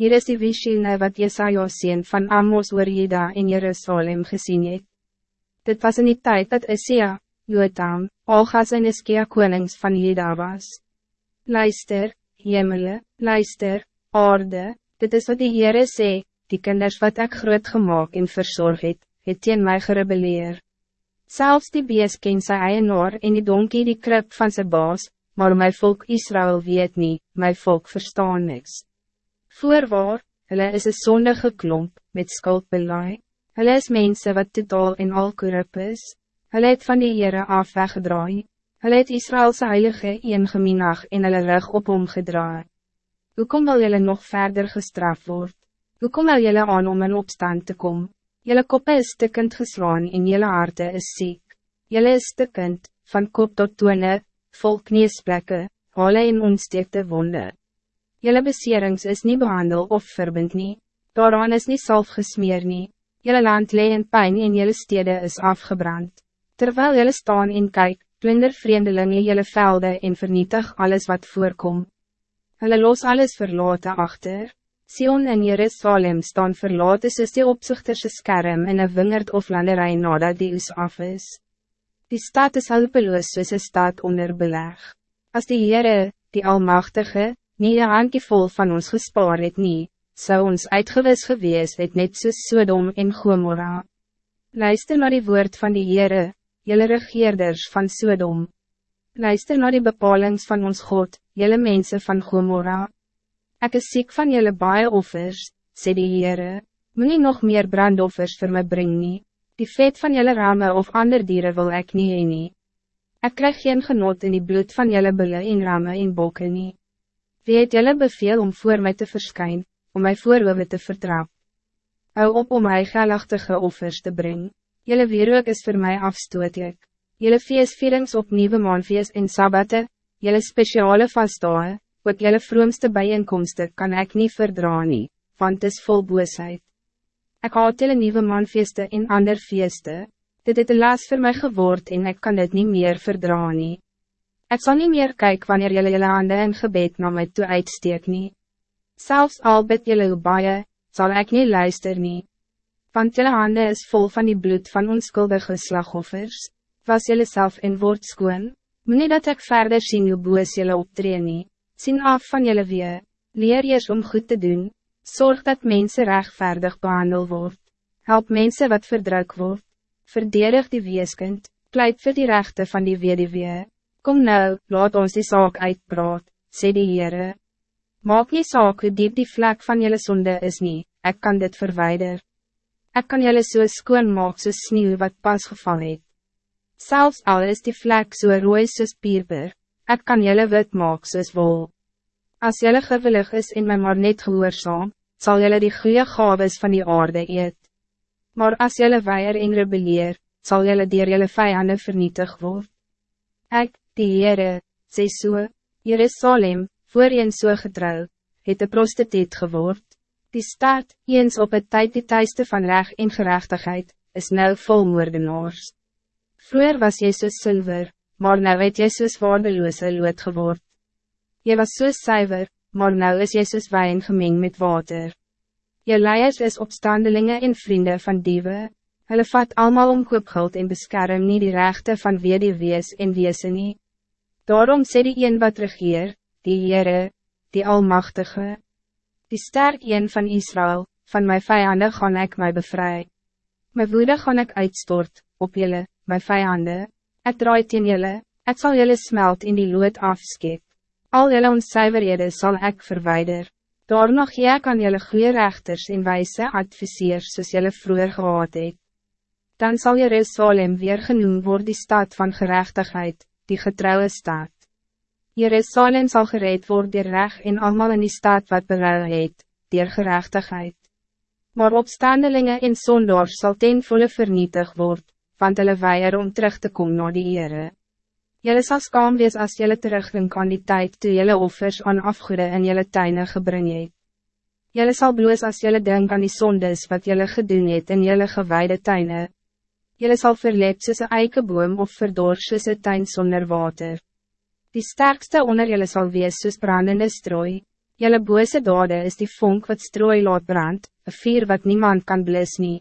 Hier is die visioene wat Jesaja sien van Amos oor Jeda in Jerusalem gezien het. Dit was in die tijd dat Isia, Jotam, Algas en Iskia konings van Jeda was. Luister, hemele, luister, aarde, dit is wat die Heere sê, die kinders wat ik groot gemaakt en verzorg het, het teen my gerebeleer. Zelfs die bees ken sy eienaar en die donkie die krip van zijn baas, maar mijn volk Israël weet niet, mijn volk verstaan niks. Voorwaar, hulle is een zondige klomp, met skuldbelaai. Hulle is mensen wat totaal en al korrup is. Hulle het van die Heere af weggedraai. Hulle het Israëlse heilige een geminag en hulle rug op hom gedraai. Hoekom wil julle nog verder gestraft word? Hoekom wil julle aan om in opstand te komen? Julle koppe is stikkend geslaan en julle harte is ziek. Julle is stikkend, van kop tot toene, vol kniesplekke, hale en onsteekte wonde. Jelle beserings is niet behandeld of verbind nie, daaraan is niet salf gesmeer nie, jelle land lee in pijn en jelle stede is afgebrand. Terwijl jelle staan en kyk, plunder vreemdelingen jelle velden en vernietig alles wat voorkom. Hulle los alles verlaten achter. Sion en Jerusalem staan verlaten soos die opzichterse skerm in een wingerd of landerij nadat die oes af is. Die stad is hulpeloos soos een stad onder beleg. As die Heere, die Almachtige, nie een handje vol van ons gespaar het nie, zou ons uitgewis gewees het net soos Sodom en Gomorra. Luister naar die woord van die Heere, jylle regeerders van Sodom. Luister naar die bepalings van ons God, jylle mensen van Gomorra. Ek is ziek van jylle baie offers, sê die Heere, moet nie nog meer brandoffers voor mij bring nie, die vet van jylle ramen of ander dieren wil ek nie heen nie. Ek krijg geen genot in die bloed van jylle bulle en ramen en bokken nie. Wie het jullie beveel om voor mij te verschijnen, om mij voor te vertrappen? Hou op om mij gelachtige offers te brengen. Jullie wierook is voor mij afstootelijk. Jullie feestvierings op nieuwe maanfeest en sabbate, jullie speciale vastdagen, wat jullie vroomste bijeenkomsten kan ik niet verdragen, want het is vol boosheid. Ik haal jullie nieuwe maanfeesten en ander feesten. Dit het de laatst voor mij geword en ik kan het niet meer verdragen. Ik zal niet meer kijken wanneer jullie jullie handen en gebed naar mij toe uitsteek nie. Zelfs al bid jullie baie, zal ik niet luisteren nie. Want jullie handen is vol van die bloed van onschuldige slagoffers. Was jullie zelf in woord skoon? Meneer dat ik verder zien hoe boos jullie optreden nie. Zien af van jullie weer. Leer je om goed te doen. Zorg dat mensen rechtvaardig behandeld wordt. Help mensen wat verdruk wordt. Verdedig die weeskind. Pleit voor die rechten van die weduwee. Kom nou, laat ons die zaak uitpraat, sê die Heere. Maak nie saak hoe diep die vlek van jullie zonde is nie, ek kan dit verwijder. Ek kan jullie so skoon maak soos sneeuw wat pas geval het. Selfs al is die vlek so rooi soos pierber, ek kan jullie wit maak soos wol. As jullie gewillig is en my maar net gehoorzaam, zal jullie die goede gaves van die aarde eet. Maar as jullie weier en rebelleer, zal jullie dier jullie vijanden vernietig word. Ek, Die Heere, sê so, Jerusalem, voorheen so getrouw, het de prostituut geword. Die stad, eens op het tijd die thuiste van recht en gerechtigheid, is nou vol moordenaars. Vroeger was Jezus zilver, maar nou het Jezus waardeloze lood geword. Je was so zuiver, maar nou is Jezus wijn gemeng met water. Je leiers is opstandelingen en vrienden van dieven. Hulle vat allemaal om koopgeld en beskerm nie die rechten van wie die wees en wees nie. Daarom sê die een wat regeer, die Heere, die Almachtige, die sterk een van Israël, van mijn vijanden gaan ik mij bevrij. Mijn woede gaan ik uitstort, op jullie, mijn vijanden, het draait in jullie, het zal jullie smelt in die lood afskip. Al jullie onzuiverheden zal ik verwijder. Daar nog jy kan jullie goede rechters en wijze adviseurs soos jullie vroeger gehad het. Dan zal Jerusalem weer genoemd worden die stad van gerechtigheid, die getrouwe staat. Jerusalem zal gereed worden door recht en allemaal in die staat wat berouw het, door gerechtigheid. Maar opstandelingen in zondaars zal ten volle vernietig worden, want hulle weier om terug te komen naar die Heere. Jelle sal skam wees as jelle terugdink aan die tijd toe jelle offers aan afgoede in jelle tuine gebring het. Jelle sal bloos as jelle denk aan die sondes wat jelle gedoen het in jelle gewijde tuine, Jelle zal verlept soos een eikeboom of verdors soos een tuin sonder water. Die sterkste onder jelle zal wees soos brandende strooi. Jelle bose dade is die vonk wat strooi laat brand, een vier wat niemand kan blis nie.